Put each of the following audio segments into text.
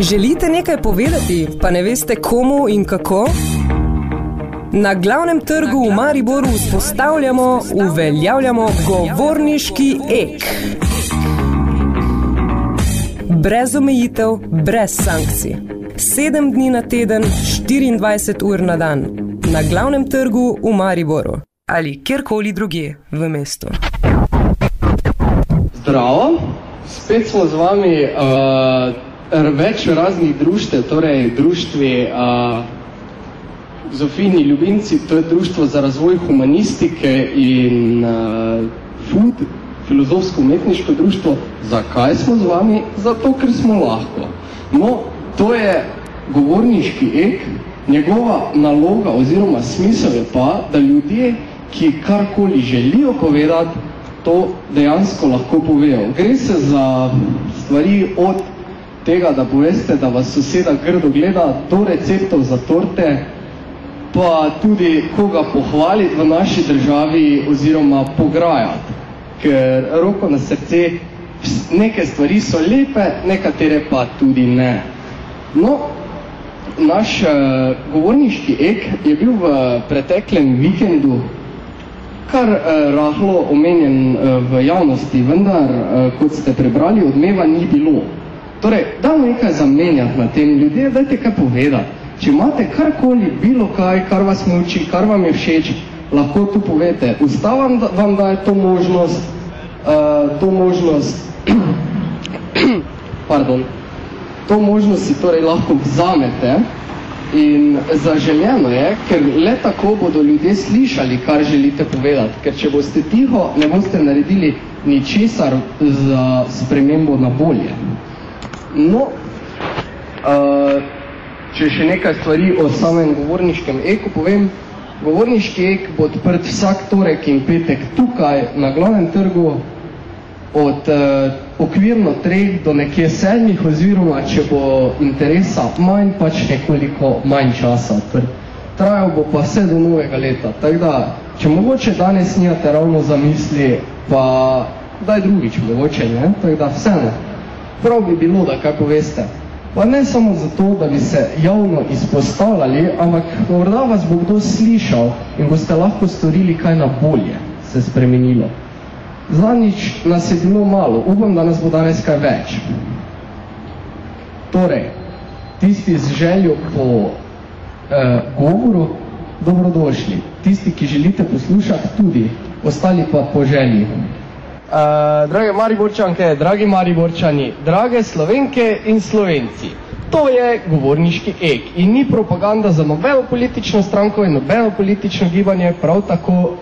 Želite nekaj povedati, pa ne veste komu in kako? Na glavnem trgu v Mariboru vzpostavljamo, uveljavljamo govorniški ek. Brez omejitev, brez sankcij. Sedem dni na teden, 24 ur na dan. Na glavnem trgu v Mariboru ali kjerkoli drugje v mestu. Zdravo, spet smo z vami uh, več raznih društev, torej društvi uh, Zofini Ljubinci, to je društvo za razvoj humanistike in uh, food, filozofsko-umetniško društvo. Zakaj smo z vami? Zato, ker smo lahko. No, to je govorniški ek, njegova naloga oziroma smisel je pa, da ljudje, ki karkoli želijo povedati, to dejansko lahko povejo. Gre se za stvari od tega, da poveste, da vas soseda grdo gleda, do receptov za torte, pa tudi koga pohvaliti v naši državi oziroma pograjati. Ker roko na srce, neke stvari so lepe, nekatere pa tudi ne. No, naš uh, govorniški ek je bil v preteklem vikendu kar uh, rahlo omenjen uh, v javnosti, vendar, uh, kot ste prebrali, odmeva ni bilo. Torej, dajmo nekaj zamenjati na tem ljudje, dajte kaj povedati. Če imate karkoli, bilo kaj, kar vas muči, kar vam je všeč, lahko tu povete. Ustava vam daje to možnost, uh, to možnost, pardon, to možnost si torej lahko vzamete in zaželjeno je, ker le tako bodo ljudje slišali, kar želite povedati. Ker če boste tiho, ne boste naredili ničesar za spremembo na bolje. No, uh, če še nekaj stvari o samem govorniškem eku povem, govorniški ek bo odprt vsak torek in petek tukaj na glavnem trgu od uh, okvirno treh do nekje sedmih oziroma, če bo interesa manj, pač nekoliko manj časa odprt. Trajal bo pa vse do novega leta, tako da, če mogoče danes nijate ravno za misli, pa daj drugič mogoče, ne? Tako da vseeno, prav bi bilo, da kaj poveste. Pa ne samo zato, da bi se javno izpostavljali, ampak morda vas bo kdo slišal in boste lahko storili kaj na bolje se spremenilo. Zadnjič nas je bilo malo, upam, da nas bo danes kaj več. Torej, tisti z željo po eh, govoru, dobrodošli. Tisti, ki želite poslušati, tudi. Ostali pa po želji. Uh, drage Mariborčanke, dragi Mariborčani, drage Slovenke in Slovenci, to je govorniški ek in ni propaganda za nobeno politično stranko in nobeno politično gibanje, prav tako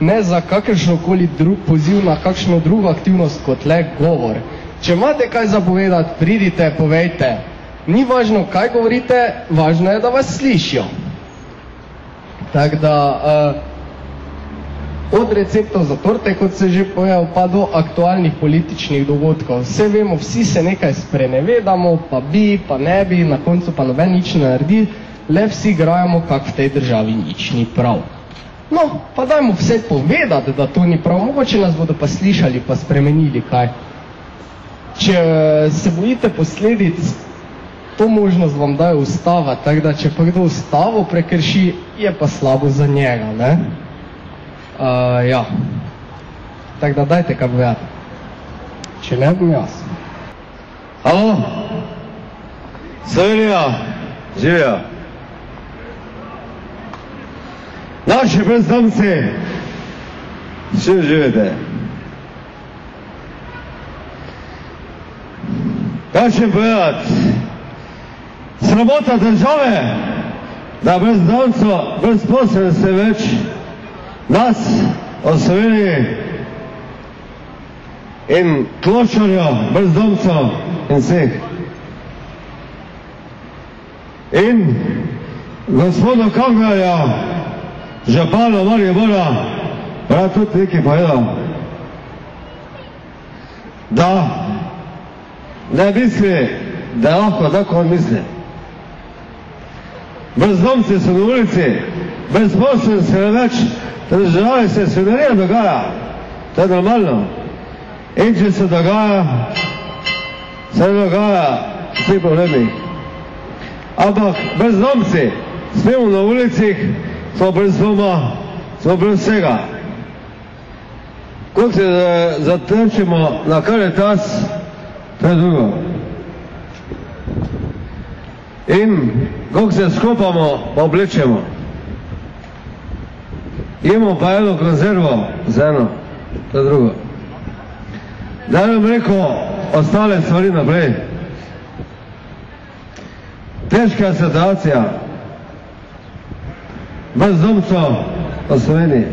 ne za kakršnokoli drug poziv na kakšno drugo aktivnost kot le govor. Če imate kaj zapovedati, pridite, povejte. Ni važno, kaj govorite, važno je, da vas slišijo. Tako da, uh, od receptov za torte, kot se že povedal, pa do aktualnih političnih dogodkov. Vse vemo, vsi se nekaj sprenevedamo, pa bi, pa ne bi, na koncu pa noben nič ne naredi, le vsi igrajamo, kak v tej državi nič ni prav. No, pa dajmo vse povedati, da to ni prav, mogoče nas bodo pa slišali, pa spremenili kaj. Če se bojite posledic, to možnost vam daje ustava, tako da če pa kdo ustavo prekrši, je pa slabo za njega, ne? Uh, ja. Tako da dajte kaj povedati. Če ne, bom jaz. Halo? Slovenija, živijo. Naši predstavnici, še živite. Kaj še povedati? Sramota države, da brez danco, brez se več nas osvojili in klošarjo, brez domcev in vseh. In gospodu Kangarja, županu Maribora, rad tudi nekaj povedal, da ne misli, da je lahko tako on misli. Brezdomci so na ulici, brezposelni se ne več, državi se svinarija dogaja, to je normalno. In če se dogaja, se dogaja vsi problemi. Ampak brezdomci, smemo na ulicih, smo brez doma, smo brez vsega. Ko se eh, zatrčimo na karitas, to je drugo. In ko se skopamo, pa oblečemo. Imamo pa eno konzervo z eno, to drugo. Da nam rekel ostale stvari naprej. Težka situacija. Brezdomcev v Sloveniji.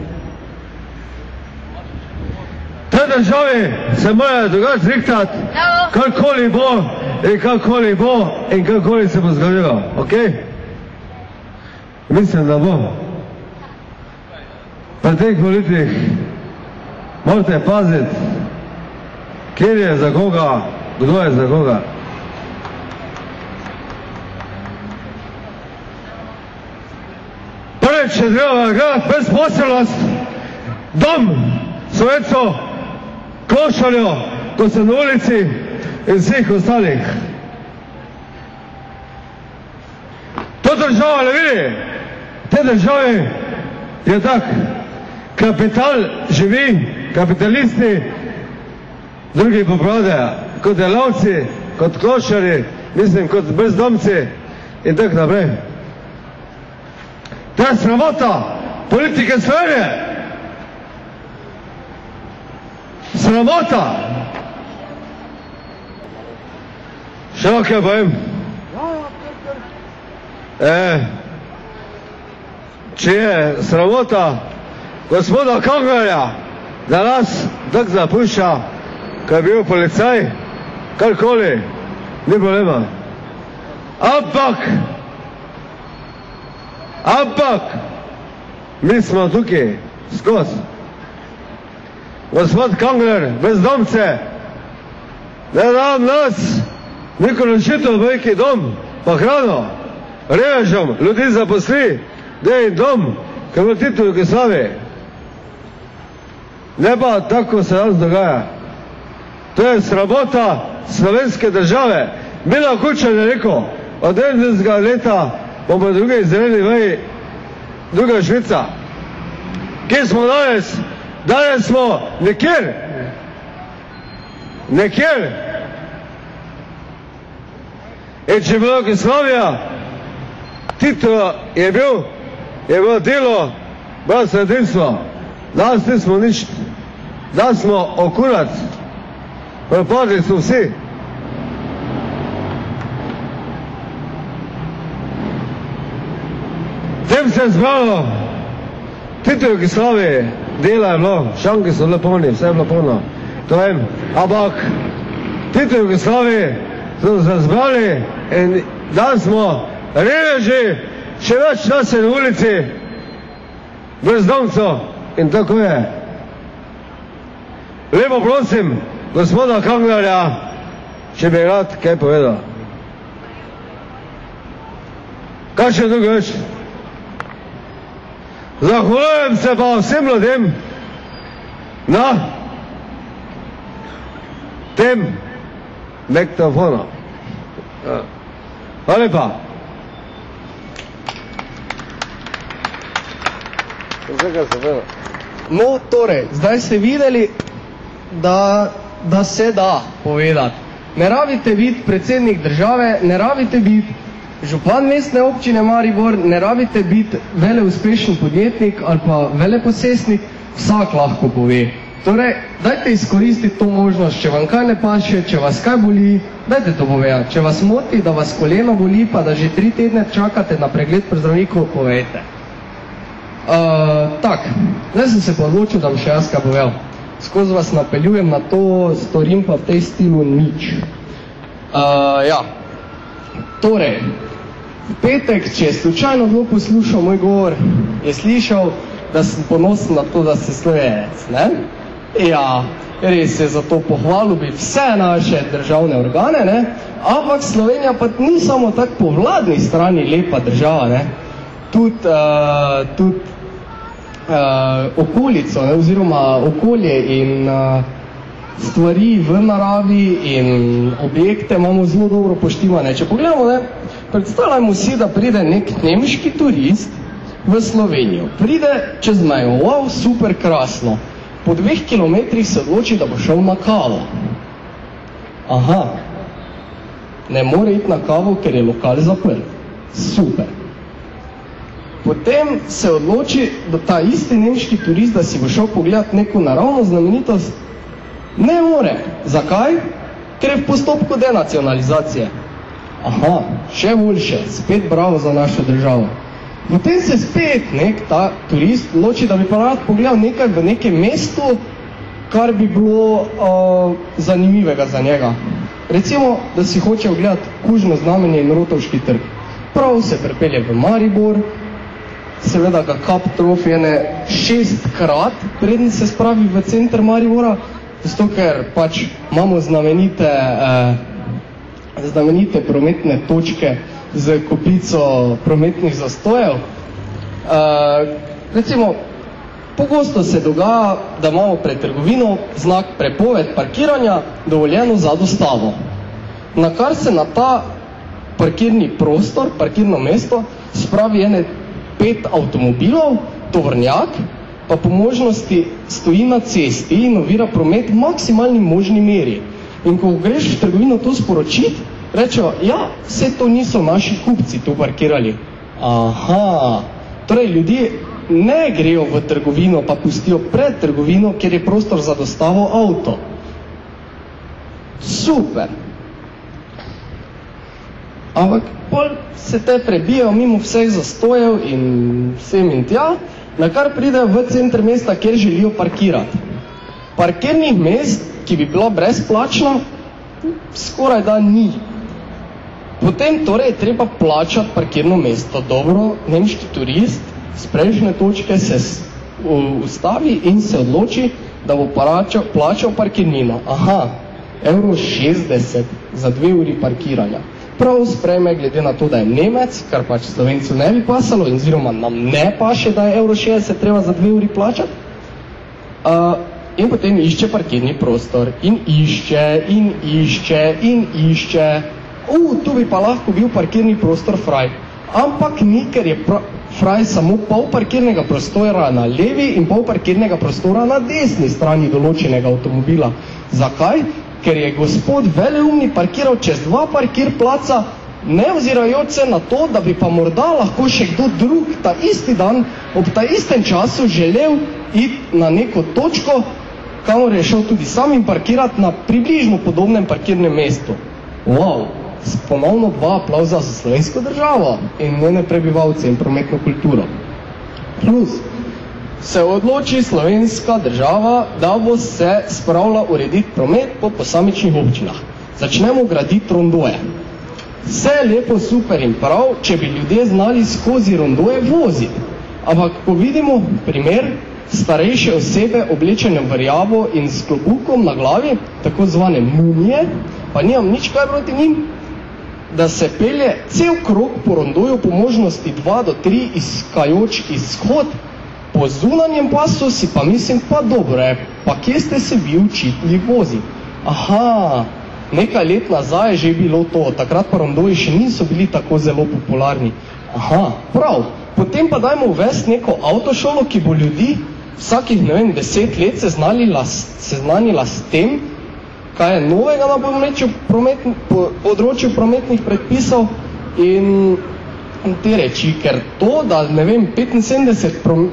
Te državi se morajo drugače rihtati, karkoli bo in karkoli bo in karkoli se bo zgodilo. Okay? Mislim, da bo. Pri teh volitvah morate paziti, kjer je za koga, kdo je za koga. Prvič je treba gledati brezposelnost, dom, svojeco, košarjo, ko so na ulici in vseh ostalih. To država ne vidi, te države je tak, kapital živi, kapitalisti, drugi pa prodajo, kot delavci, kot košari, mislim, kot brezdomci in tako naprej. To je sramota politike Slovenije. Sramota. Še nekaj povem. E, če je sramota gospoda Kangarja, da nas tako zapušča, ko je bil policaj, karkoli, ni problema. Ampak, ampak, mi smo tukaj skozi. Gospod Kangler, brezdomce, ne dam nas, neko rešitev v neki dom, pa hrano, revežem, ljudi zaposli, da je dom, ker bo titul Jugoslavi. Ne pa tako se nas dogaja. To je sramota slovenske države. Mila Kučan je rekel, od 90. leta bomo druge izdelili veji, druga Švica. Kje smo danes? Danes smo nekjer. Nekjer. In če je bila Jugoslavija, Tito je bil, je bilo delo, bilo sredinstvo. Danes nismo nič. Danes smo okurat. Propadli so vsi. Tem se je zbralo, tudi v Jugoslaviji, dela je bilo, šanki so bile polni, vse je bilo polno. To vem, ampak tudi v Jugoslaviji so se zbrali in danes smo reveži, še več nas je na ulici, brezdomcev in tako je. Lepo prosim, gospoda Kanglerja, če bi rad kaj povedal. Kaj še drugo več? Zahvaljujem se pa vsem ljudem na tem mektofonu. Hvala lepa. Vsega se vedel. No, torej, zdaj ste videli, da, da se da povedati. Ne rabite biti predsednik države, ne rabite biti župan mestne občine Maribor, ne rabite biti veleuspešen podjetnik ali pa veleposestnik, vsak lahko pove. Torej, dajte izkoristiti to možnost, če vam kaj ne paše, če vas kaj boli, dajte to povedati. Če vas moti, da vas koleno boli, pa da že tri tedne čakate na pregled pri zdravniku, povejte. Uh, tak, zdaj sem se pa odločil, da bom še jaz kaj povedal. Skozi vas napeljujem na to, storim pa v tej stilu nič. Uh, ja, torej, v petek, če je slučajno kdo poslušal moj govor, je slišal, da sem ponosen na to, da ste slovenec, ne? Ja, res je za to pohvalil bi vse naše državne organe, ne? Ampak Slovenija pa ni samo tako po vladni strani lepa država, ne? Tudi, uh, tudi uh, okolico, ne, oziroma okolje in uh, stvari v naravi in objekte imamo zelo dobro poštivane. Če pogledamo, ne, predstavljamo si, da pride nek nemški turist v Slovenijo. Pride čez mejo, wow, super krasno. Po dveh kilometrih se odloči, da bo šel na kavo. Aha, ne more iti na kavo, ker je lokal zaprt. Super. Potem se odloči, da ta isti nemški turist, da si bo šel pogledati neko naravno znamenitost, ne more. Zakaj? Ker je v postopku denacionalizacije. Aha, še boljše, spet bravo za našo državo. Potem se spet nek ta turist odloči, da bi pa rad pogledal nekaj v nekem mestu, kar bi bilo uh, zanimivega za njega. Recimo, da si hoče ogledati kužno znamenje in rotovški trg. Prav se prepelje v Maribor, seveda ga kap trofi ene šestkrat, preden se spravi v center Maribora, zato ker pač imamo znamenite, eh, znamenite prometne točke z kopico prometnih zastojev. Eh, recimo, pogosto se dogaja, da imamo pred trgovino znak prepoved parkiranja dovoljeno za dostavo. Na kar se na ta parkirni prostor, parkirno mesto, spravi ene pet avtomobilov, tovrnjak, pa po možnosti stoji na cesti in ovira promet v maksimalni možni meri. In ko greš v trgovino to sporočiti, rečejo, ja, vse to niso naši kupci to parkirali. Aha, torej ljudje ne grejo v trgovino, pa pustijo pred trgovino, kjer je prostor za dostavo avto. Super. Ampak pol se te prebijajo mimo vseh zastojev in vsem in tja, na kar pridejo v center mesta, kjer želijo parkirati. Parkirnih mest, ki bi bila brezplačna, skoraj da ni. Potem torej je treba plačati parkirno mesto. Dobro, nemški turist z prejšnje točke se ustavi in se odloči, da bo plačal, plačal parkirnino. Aha, evro 60 za dve uri parkiranja prav spreme, glede na to, da je Nemec, kar pač Slovencu ne bi pasalo, in oziroma nam ne paše, da je evro 60 treba za dve uri plačati. Uh, in potem išče parkirni prostor in išče in išče in išče. Uh, tu bi pa lahko bil parkirni prostor fraj. Ampak ni, ker je fraj samo pol parkirnega prostora na levi in pol parkirnega prostora na desni strani določenega avtomobila. Zakaj? Ker je gospod veleumni parkiral čez dva parkir placa, ne ozirajoč se na to, da bi pa morda lahko še kdo drug ta isti dan ob ta istem času želel iti na neko točko, kamor je šel tudi sam in parkirati na približno podobnem parkirnem mestu. Wow, ponovno dva aplauza za slovensko državo in njene prebivalce in prometno kulturo. Plus, se odloči slovenska država, da bo se spravila urediti promet po posamičnih občinah. Začnemo graditi rondoje. Vse lepo, super in prav, če bi ljudje znali skozi rondoje voziti. Ampak, ko vidimo primer starejše osebe oblečene v rjavo in s klobukom na glavi, tako zvane mumije, pa nimam nič kaj proti njim, da se pelje cel krok po rondoju po možnosti 2 do 3 izkajoč izhod, Po zunanjem pasu si pa mislim, pa dobro je, pa kje ste se vi učitli voziti? Aha, nekaj let nazaj je že bilo to, takrat pa rondoji še niso bili tako zelo popularni. Aha, prav, potem pa dajmo uvesti neko avtošolo, ki bo ljudi vsakih, ne vem, deset let seznanila, seznanila s tem, kaj je novega na področju, promet, po, področju prometnih predpisov in te reči, ker to, da ne vem, 75%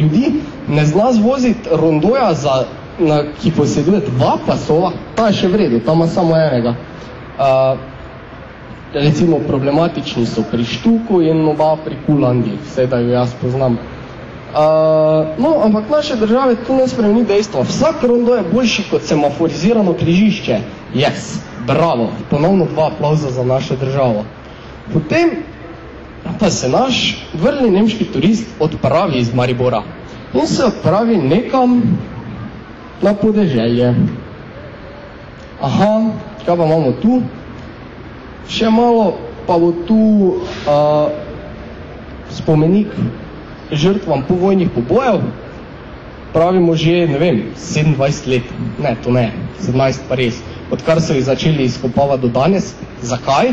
ljudi ne zna zvoziti rondoja, za, na, ki poseduje dva pasova, ta je še v redu, ta ima samo enega. Uh, recimo problematični so pri Štuku in oba pri Kulandi, vse da jo jaz poznam. Uh, no, ampak naše države tu ne spremeni dejstva. Vsak rondo je boljši kot semaforizirano križišče. Yes, bravo, ponovno dva aplauza za našo državo. Potem pa se naš vrli nemški turist odpravi iz Maribora in se odpravi nekam na podeželje. Aha, kaj pa imamo tu? Še malo pa bo tu uh, spomenik žrtvam povojnih pobojev. pravimo že, ne vem, 27 let, ne, to ne, 17 pa res, odkar so jih začeli izkopavati do danes. Zakaj?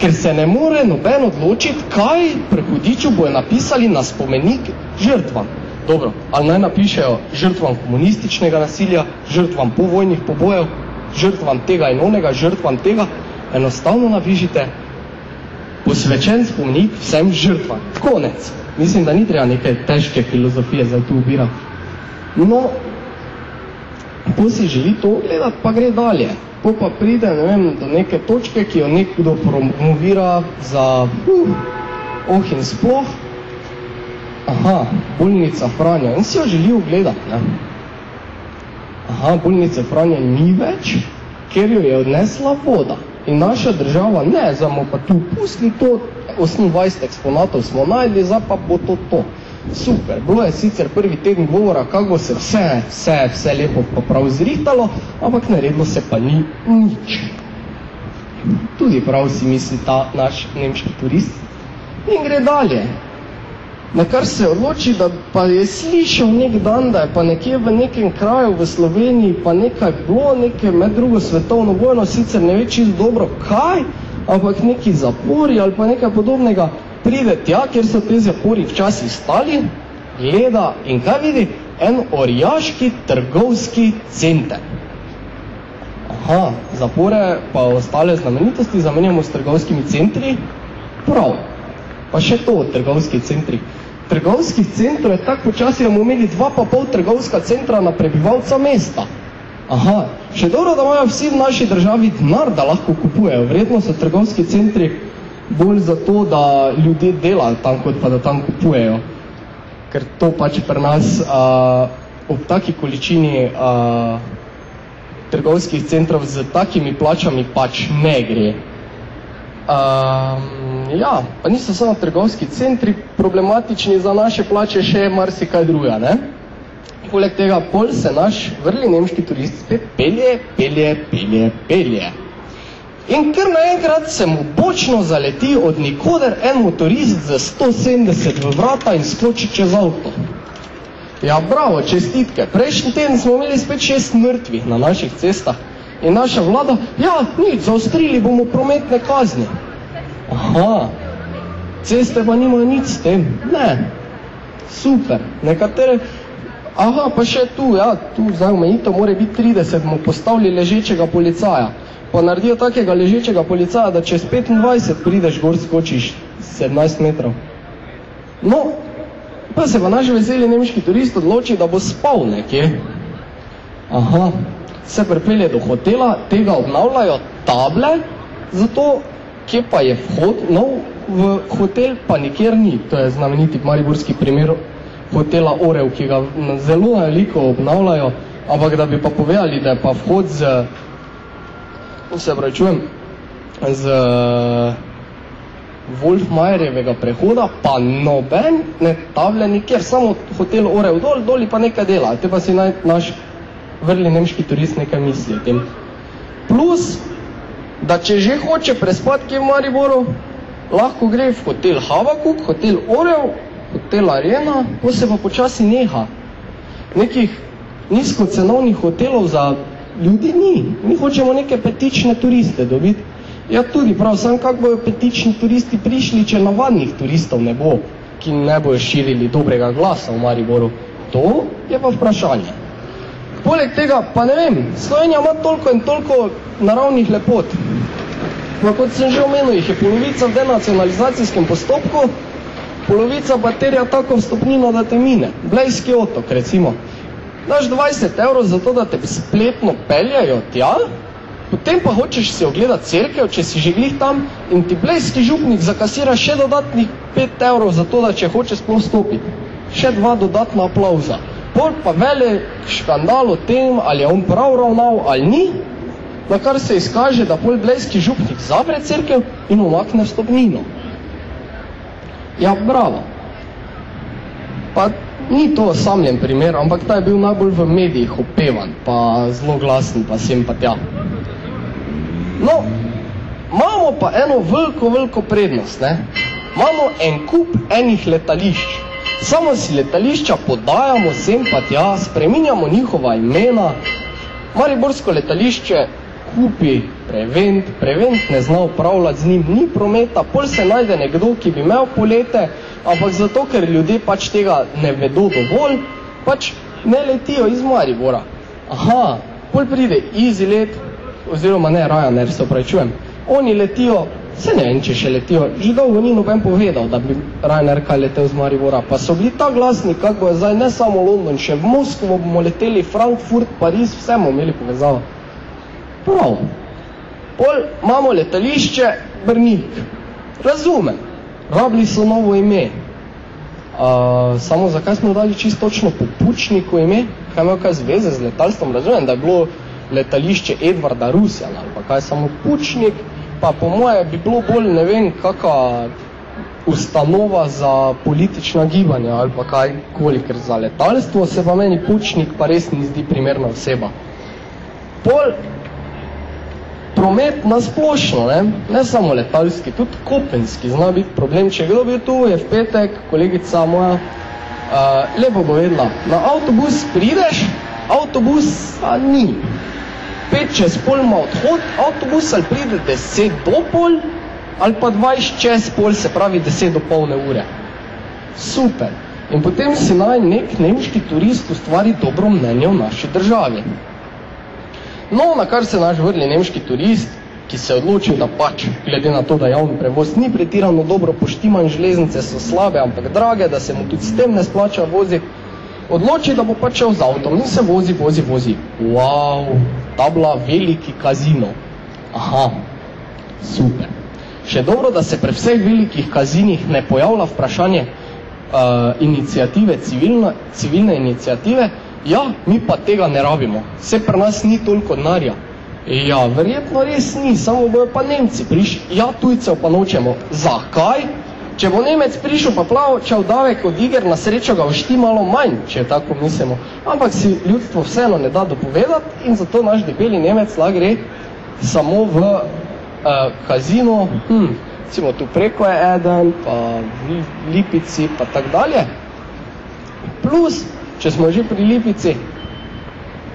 Ker se ne more noben odločiti, kaj pri hudiču bojo napisali na spomenik žrtvam. Dobro, ali naj napišejo žrtvam komunističnega nasilja, žrtvam povojnih pobojev, žrtvam tega in onega, žrtvam tega, enostavno napišite posvečen spomenik vsem žrtvam. Konec. Mislim, da ni treba neke težke filozofije za tu ubirati. No, ko si želi to gledati, pa gre dalje. Ko pa pride, ne vem, do neke točke, ki jo nekdo promovira za uh, oh in sploh, aha, bolnica Franja, in si jo želi ogledati, ne. Aha, bolnice Franja ni več, ker jo je odnesla voda. In naša država, ne, zdaj pa tu pusti to, 28 eksponatov smo najdli, zdaj pa bo to to. Super, bilo je sicer prvi teden govora, kako se vse, vse, vse lepo pa prav zrihtalo, ampak naredilo se pa ni nič. Tudi prav si misli ta naš nemški turist. In gre dalje. Na kar se odloči, da pa je slišal nek dan, da je pa nekje v nekem kraju v Sloveniji pa nekaj bilo, neke med drugo svetovno vojno, sicer ne ve čisto dobro kaj, ampak neki zapori ali pa nekaj podobnega, pride tja, kjer so te zapori včasih stali, gleda in kaj vidi? En orjaški trgovski center. Aha, zapore pa ostale znamenitosti zamenjamo s trgovskimi centri. Prav. Pa še to od trgovskih centri. Trgovskih centrov je tako počasi, da bomo imeli dva pa pol trgovska centra na prebivalca mesta. Aha, še dobro, da imajo vsi v naši državi denar, da lahko kupujejo. Vredno so trgovski centri bolj zato, da ljudje delajo tam, kot pa da tam kupujejo. Ker to pač pri nas uh, ob taki količini uh, trgovskih centrov z takimi plačami pač ne gre. Um, ja, pa niso samo trgovski centri problematični za naše plače, še marsikaj druga, ne? Poleg tega pol se naš vrli nemški turist spet pelje, pelje, pelje, pelje. In kar naenkrat se mu bočno zaleti od nikoder en motorist za 170 v vrata in skoči čez avto. Ja, bravo, čestitke. Prejšnji teden smo imeli spet šest mrtvih na naših cestah. In naša vlada, ja, nič, zaostrili bomo prometne kazni. Aha, ceste pa nimajo nič s tem. Ne, super. Nekatere, aha, pa še tu, ja, tu zdaj omejito mora biti 30, bomo postavili ležečega policaja. Pa naredijo takega ležečega policaja, da čez 25 prideš gor skočiš 17 metrov. No, pa se pa naš veseli nemški turist odloči, da bo spal nekje. Aha, se pripelje do hotela, tega obnavljajo table, zato kje pa je vhod, no v hotel pa nikjer ni. To je znameniti mariborski primer hotela Orev, ki ga zelo veliko obnavljajo, ampak da bi pa povedali, da je pa vhod z, se pravčujem, z Wolfmajerjevega prehoda, pa noben ne table nikjer, samo hotel Orev dol, doli pa nekaj dela. Te pa si naj, naš vrli nemški turist nekaj misli o tem. Plus, da če že hoče prespati kje v Mariboru, lahko gre v hotel Havakuk, hotel Orev, hotel Arena, ko se pa počasi neha. Nekih nizkocenovnih hotelov za ljudi ni. Mi hočemo neke petične turiste dobiti. Ja, tudi prav, sam kako bojo petični turisti prišli, če navadnih turistov ne bo, ki ne bojo širili dobrega glasa v Mariboru. To je pa vprašanje. Poleg tega, pa ne vem, Slovenija ima toliko in toliko naravnih lepot. No, kot sem že omenil, jih je polovica v denacionalizacijskem postopku, polovica pa terja tako vstopnino, da te mine. Blejski otok, recimo. Daš 20 evrov za to, da te spletno peljajo tja, potem pa hočeš si ogledati cerkev, če si že glih tam in ti blejski župnik zakasira še dodatnih 5 evrov za to, da če hoče sploh stopiti. Še dva dodatna aplauza pol pa vele škandal o tem, ali je on prav ravnal ali ni, na kar se izkaže, da pol blejski župnik zapre cerkev in umakne stopnino. Ja, bravo. Pa ni to osamljen primer, ampak ta je bil najbolj v medijih opevan, pa zelo glasen, pa sem pa tja. No, imamo pa eno veliko, veliko prednost, ne? Imamo en kup enih letališč, Samo si letališča podajamo sem pa tja, spreminjamo njihova imena. Mariborsko letališče kupi prevent, prevent ne zna upravljati z njim, ni prometa, pol se najde nekdo, ki bi imel polete, ampak zato, ker ljudje pač tega ne vedo dovolj, pač ne letijo iz Maribora. Aha, pol pride Easy let, oziroma ne, Ryanair, se opravičujem. Oni letijo, se ne vem, če še letijo, že dolgo ni noben povedal, da bi Ryanair kaj letel z Maribora, pa so bili ta glasni, kako je zdaj, ne samo London, še v Moskvo bomo leteli, Frankfurt, Pariz, vse bomo imeli povezavo. Prav. Pol imamo letališče Brnik. Razumem. Rabili so novo ime. Uh, samo zakaj smo dali čisto točno popučniku ime? Kaj ima kaj zveze z letalstvom? Razumem, da je bilo letališče Edvarda Rusjana ali pa kaj samo pučnik, pa po moje bi bilo bolj ne vem kakva ustanova za politična gibanja ali pa kaj koli, ker za letalstvo se pa meni pučnik pa res ni zdi primerna oseba. Pol promet na splošno, ne? ne samo letalski, tudi kopenski zna biti problem. Če kdo bil tu, je v petek, kolegica moja, uh, lepo povedala, na avtobus prideš, avtobus a ni. Pet čez pol ima odhod, avtobus ali pride deset do pol, ali pa dvajset čez pol, se pravi deset do polne ure. Super. In potem si naj nek nemški turist ustvari dobro mnenje o naši državi. No, na kar se naš vrli nemški turist, ki se je odločil, da pač, glede na to, da javni prevoz ni pretirano dobro poštiman, železnice so slabe, ampak drage, da se mu tudi s tem ne splača voziti, odloči, da bo pač šel z avtom in se vozi, vozi, vozi. Wow, ta bila veliki kazino. Aha, super. Še dobro, da se pri vseh velikih kazinih ne pojavlja vprašanje uh, inicijative, civilne, civilne inicijative, ja, mi pa tega ne rabimo, vse pri nas ni toliko denarja. Ja, verjetno res ni, samo bojo pa Nemci prišli, ja, tujcev pa nočemo. Zakaj? Če bo Nemec prišel pa plačal davek od iger, na srečo ga všti malo manj, če tako mislimo. Ampak si ljudstvo vseeno ne da dopovedati in zato naš debeli Nemec lahko gre samo v uh, kazino, hm, recimo tu preko je eden, pa v Lipici, pa tak dalje. Plus, če smo že pri Lipici,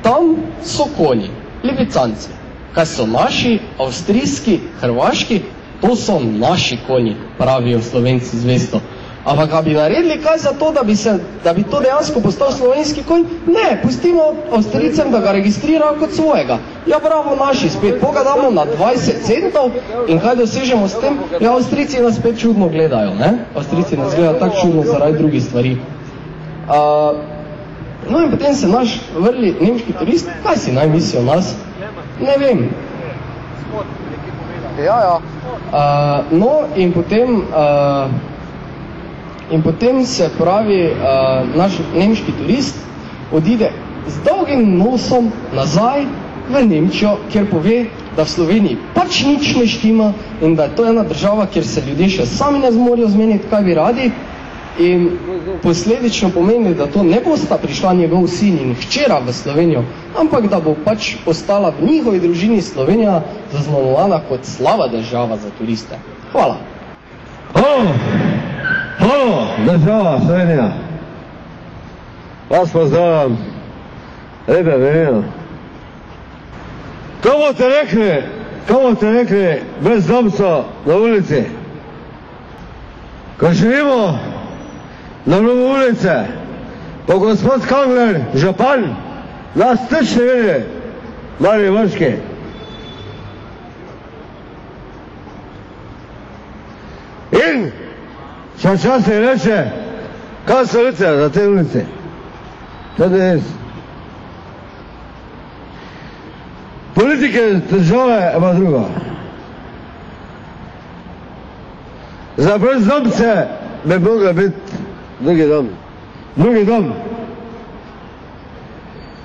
tam so konji, lipicanci. Kaj so naši, avstrijski, hrvaški, to so naši konji, pravijo slovenci zvesto. Ampak ga bi naredili kaj za to, da bi, se, da bi to dejansko postal slovenski konj? Ne, pustimo avstrijcem, da ga registrirajo kot svojega. Ja, bravo, naši spet, koga damo na 20 centov in kaj dosežemo s tem? Ja, avstrijci nas spet čudno gledajo, ne? Avstrijci nas gledajo tako čudno zaradi drugih stvari. Uh, no in potem se naš vrli nemški turist, kaj si naj misli o nas? Ne vem. Ja, ja. Uh, no in potem... Uh, In potem se pravi, uh, naš nemški turist odide z dolgim nosom nazaj v Nemčijo, kjer pove, da v Sloveniji pač nič ne štima in da je to ena država, kjer se ljudje še sami ne zmorijo zmeniti, kaj bi radi. In posledično pomeni, da to ne bosta prišla njegov sin in hčera v Slovenijo, ampak da bo pač ostala v njihovi družini Slovenija zaznamovana kot slava država za turiste. Hvala. Oh! Hvala, država Slovenija. Vas pozdravljam, lepe venino. Kaj boste rekli, kaj boste rekli brez domca na ulici? Ko živimo на Нова улица, по господ Канглер, Жопан, на стични види, мали Ин, In, што часи рече, ка се лице за те улици? Да Тада е. Политика држава е ба друга. За брз се ме мога бити drugi dom. Drugi dom.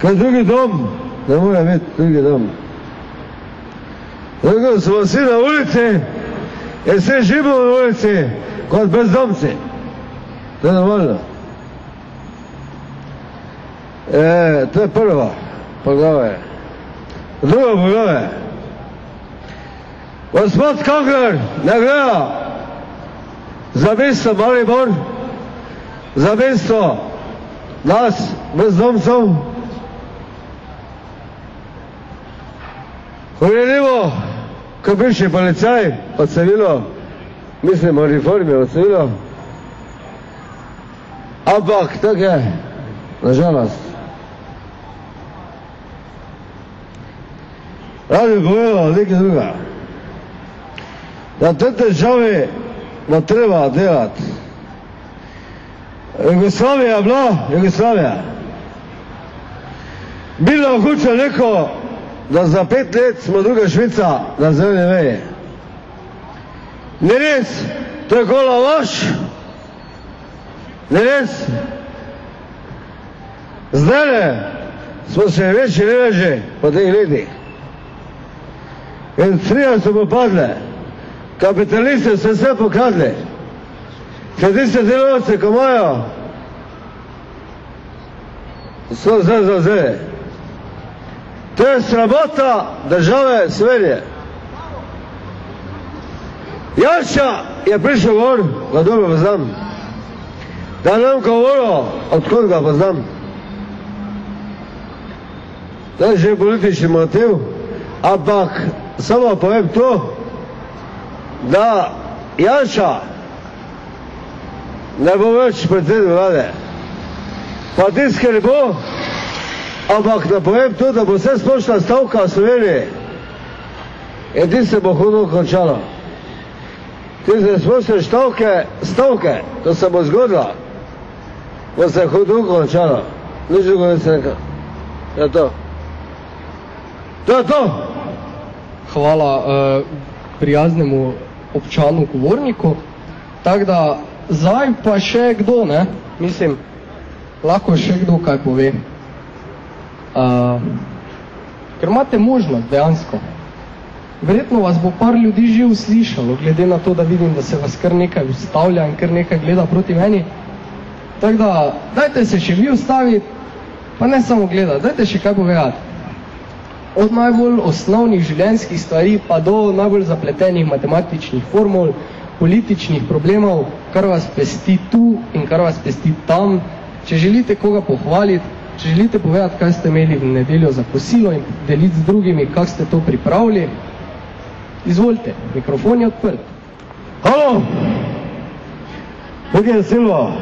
Ker drugi dom ne more biti drugi dom. Zato smo vsi na ulici in vsi živimo na ulici kot brezdomci. To je normalno. E, to je prva poglavje. Druga poglavje. Gospod Kangler ne gleda za mesto Maribor, za mesto nas, brezdomcev, uredimo, ko bivši policaj odstavilo, mislim o reformi odstavilo, ampak tako je, nažalost. Rad bi povedal nekaj druga. Na tej državi bo treba delati. Jugoslavija je bila Jugoslavija. Bilo hoče neko, da za pet let smo druga Švica na zeleni veji. Ni res, to je gola laž. Ni res. Zdaj smo se večji reveži po teh letih. In strija so popadle. Kapitalisti so vse pokradli. Če tiste delovce, ko imajo, so zdaj zauzeli. To je sramota države Slovenije. Janša je prišel gor, ga dobro poznam. Da nam govoril, odkud ga poznam. To je že politični motiv, ampak samo povem to, da Janša ne bo več predsednik vlade. Pa tiskar bo, ampak da povem to, da bo vse splošna stavka v Sloveniji. In ti se bo hudo končalo. Ti se splošne stavke, stavke, to se bo zgodilo, bo se hudo končalo. Nič drugo ne se nekaj. To je to. To je to. Hvala uh, prijaznemu občanu govorniku. Tako da zdaj pa še kdo, ne? Mislim, lahko še kdo kaj pove. Uh, ker imate možnost dejansko. Verjetno vas bo par ljudi že uslišalo, glede na to, da vidim, da se vas kar nekaj ustavlja in kar nekaj gleda proti meni. Tako da, dajte se še vi ustaviti, pa ne samo gledati, dajte še kaj povedati. Od najbolj osnovnih življenjskih stvari pa do najbolj zapletenih matematičnih formul, političnih problemov, kar vas pesti tu in kar vas pesti tam. Če želite koga pohvaliti, če želite povedati, kaj ste imeli v nedeljo za kosilo in deliti z drugimi, kako ste to pripravili, izvolite, mikrofon je odprt. Halo! Tukaj je Silva.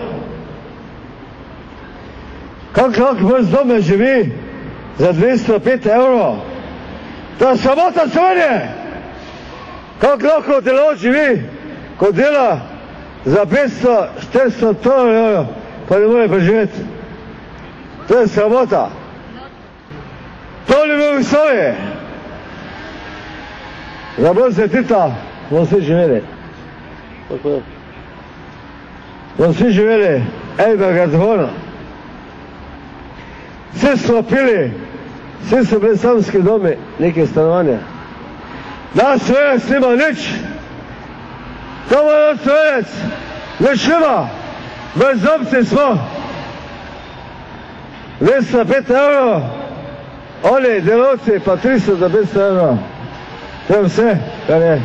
Kako lahko brez dome živi za 205 evrov? To je samota Slovenije! Kako lahko delo živi, ko dela za 500, 400 tona pa ne moraju preživjeti. To je sramota. To li mi svoje? Za brzo se tita, on svi živjeli. Tako da. On sviđi mene, Ejba Gazhona. Svi su opili, svi su bez samske dome, neke stanovanja. Da sve s njima neći. Bo naš slovenec, nič nima. Brezdomci smo. 205 evrov, oni delovci pa 300 za 500 evrov. To je vse, kar je.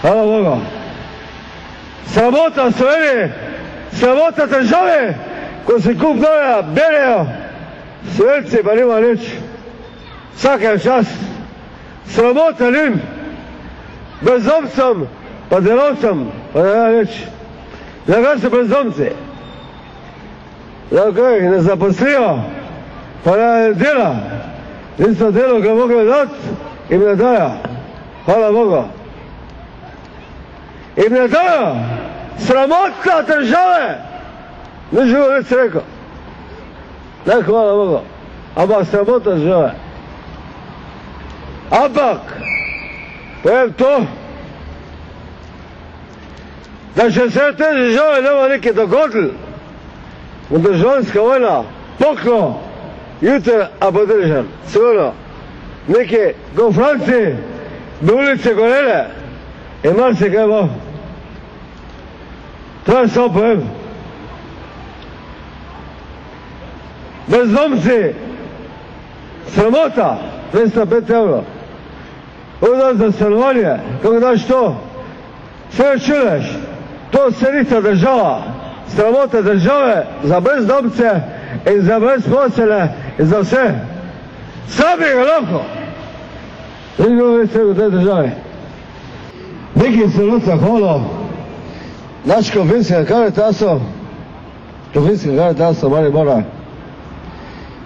Hvala Bogu. Sramota Slovenije, sramota države, ko se kup noja berejo, Slovenci pa nima nič. Vsakem čas. Sramota njim, brezdomcem, pa delovcem, pa ne nima nič. Zakaj so brezdomci? Zakaj jih ne zaposlijo, pa ne dela. Tisto delo, ki ga mogo dati, jim ne dajo. Hvala Bogu. Jim ne dajo. Sramotna države. Ne živo več rekel. Ne, hvala Bogu. Ampak sramotna države. Ampak, Поето, да ќе се те държави нема неки доготл, во државанска војна, покно, јутер, а подржан, сигурно, неки конфранци, до улице гореле, е марсе кај бав. Треба да се опоем. Бездомци, срамота, 205 евро. Ovo za stanovanje, kako daš to? Sve čuješ, to to selita država, sramota države za brezdomce in za brezposelne in za vse. Sami ga lahko. Ni kdo veste v tej državi. Neki se rod zahvalil, naš kofinskega karitaso, kofinskega karitaso Maribora,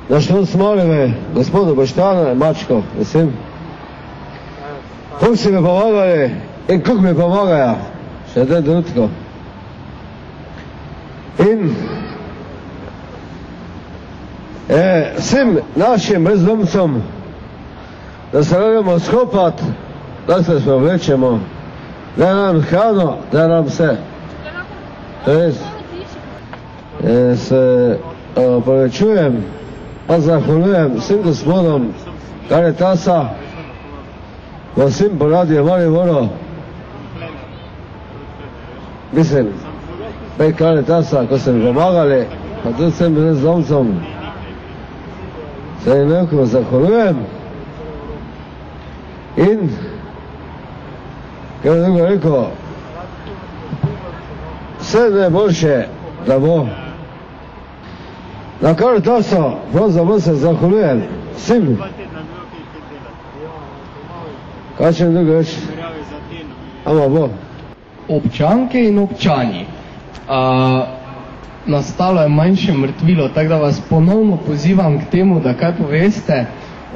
naš to smolime, gospodu Boštanu, Mačko, vsem. Kako si mi pomagali in kako mi pomagajo, še den trenutko. In eh, vsem našim brezdomcem, da se rabimo skopati, da se sprovlečemo, da nam hrano, da nam vse. Res. E, se opravičujem, pa zahvaljujem vsem gospodom Karitasa, pa vsem po radiju Mariboru. Mislim, pej Karitasa, ko sem pomagali, pa tudi vsem brezdomcem, se jim nekako zahvaljujem. In, kaj bi rekel, vse najboljše, da bo. Na kar to so, pravzaprav se zahvaljujem vsem. Kaj še drugo več? Ama bo. občanke in občani. A, nastalo je manjše mrtvilo, tako da vas ponovno pozivam k temu, da kaj poveste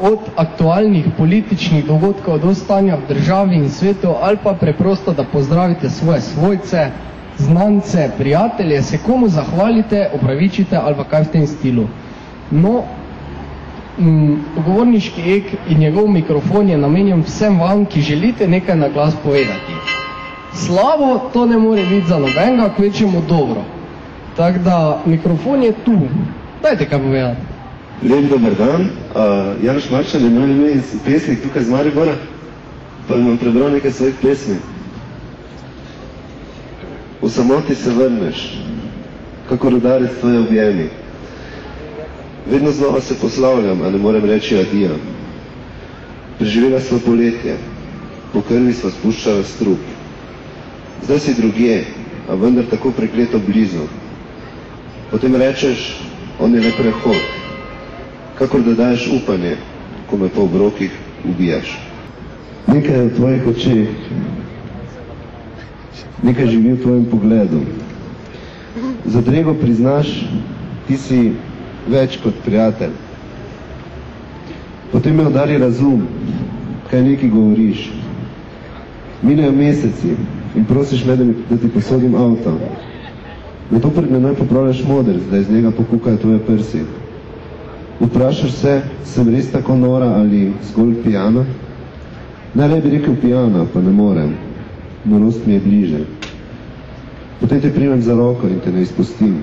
od aktualnih političnih dogodkov do stanja v državi in svetu ali pa preprosto, da pozdravite svoje svojce, znance, prijatelje, se komu zahvalite, opravičite ali pa kaj v tem stilu. No, mm, govorniški ek in njegov mikrofon je namenjen vsem vam, ki želite nekaj na glas povedati. Slabo to ne more biti za nobenega, kvečemo dobro. Tako da mikrofon je tu. Dajte kaj povedati. Lep dober dan, uh, Janš Marčan je moj ime iz pesnik tukaj z Maribora, pa imam prebral nekaj svojih pesmi. V samoti se vrneš, kako rodarec tvoje objemi. Vedno znova se poslavljam, a ne morem reči adija. Preživela sva poletje, po krvi sva spuščala strup. Zdaj si drugje, a vendar tako prekleto blizu. Potem rečeš, on je le prehod, kakor da daješ upanje, ko me po obrokih ubijaš. Nekaj je v tvojih očeh, nekaj živi v tvojem pogledu. Za drego priznaš, ti si več kot prijatelj. Potem me udari razum, kaj neki govoriš. Minejo meseci in prosiš me, da, mi, da ti posodim avto. Na to pred menoj popravljaš modrc, da iz njega pokukajo tvoje prsi. Vprašaš se, sem res tako nora ali zgolj pijana? Najraje bi rekel pijana, pa ne morem. Norost mi je bliže. Potem te primem za roko in te ne izpustim.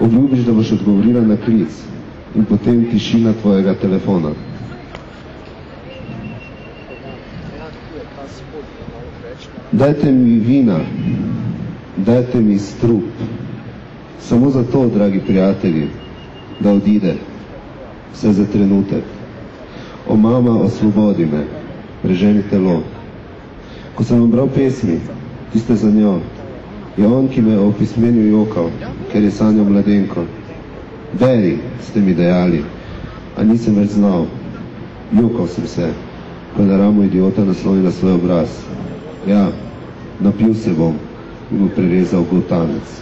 Obljubiš, da boš odgovorila na klic in potem tišina tvojega telefona. Dajte mi vina, dajte mi strup. Samo zato, dragi prijatelji, da odide. Vse za trenutek. O mama, osvobodi me, preženi telo. Ko sem vam bral pesmi, tiste za njo, je on, ki me je o pismenju jokal, ker je sanjal mladenko. Beri, ste mi dejali, a nisem več znal. Jokal sem se, ko je na ramo idiota naslonila svoj obraz. Ja, napil se bom in mu prerezal gotanec.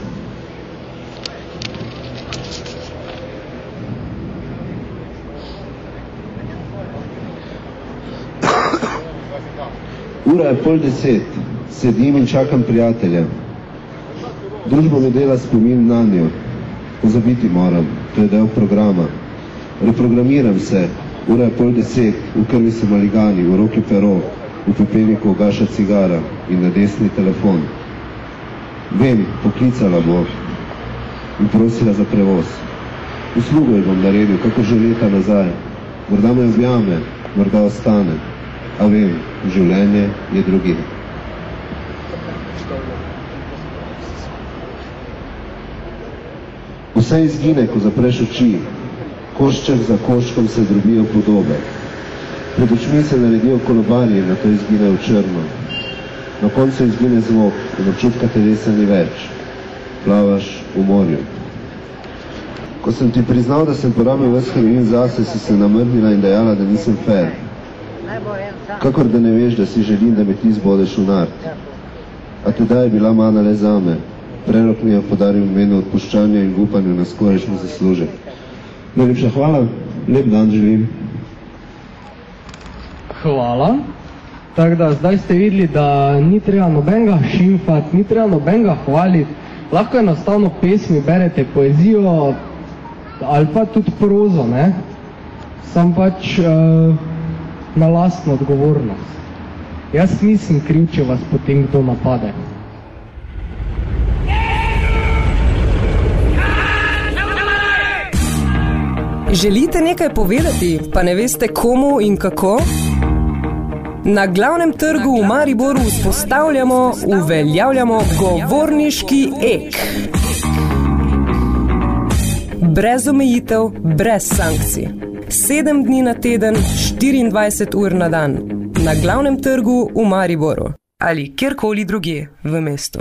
Ura je pol deset, sedim in čakam prijatelja. Družbo mi dela spomin na njo. Pozabiti moram, to je del programa. Reprogramiram se, ura je pol deset, v krvi so maligani, v roki pero, v pepelniku gaša cigara in na desni telefon. Vem, poklicala bo in prosila za prevoz. Uslugo ji bom naredil, kako že leta nazaj. Morda me objame, morda ostane. A vem, življenje je drugi. Vse izgine, ko zapreš oči. Košček za koščkom se drobijo podobe. Pred očmi se naredijo kolobarje, na to izgine v črno. Na koncu izgine zvok in občutka telesa ni več. Plavaš v morju. Ko sem ti priznal, da sem porabil ves heroin zase, si se namrnila in dejala, da nisem fair. Kakor da ne veš, da si želim, da me ti zbodeš v nart. A teda je bila mana le zame. Prerok mi je podaril mene odpuščanja in upanju na skorajšnji zaslužek. Najlepša hvala, lep dan želim. Hvala. Tako da zdaj ste videli, da ni treba nobenega šimfati, ni treba nobenega hvaliti. Lahko enostavno pesmi berete, poezijo ali pa tudi prozo, ne? Sam pač uh, na lastno odgovornost. Jaz nisem kriv, če vas potem kdo napade. Želite nekaj povedati, pa ne veste komu in kako? Na glavnem trgu v Mariboru vzpostavljamo, uveljavljamo govorniški ek. Brez omejitev, brez sankcij. Sedem dni na teden, 24 ur na dan. Na glavnem trgu v Mariboru ali kjerkoli drugje v mestu.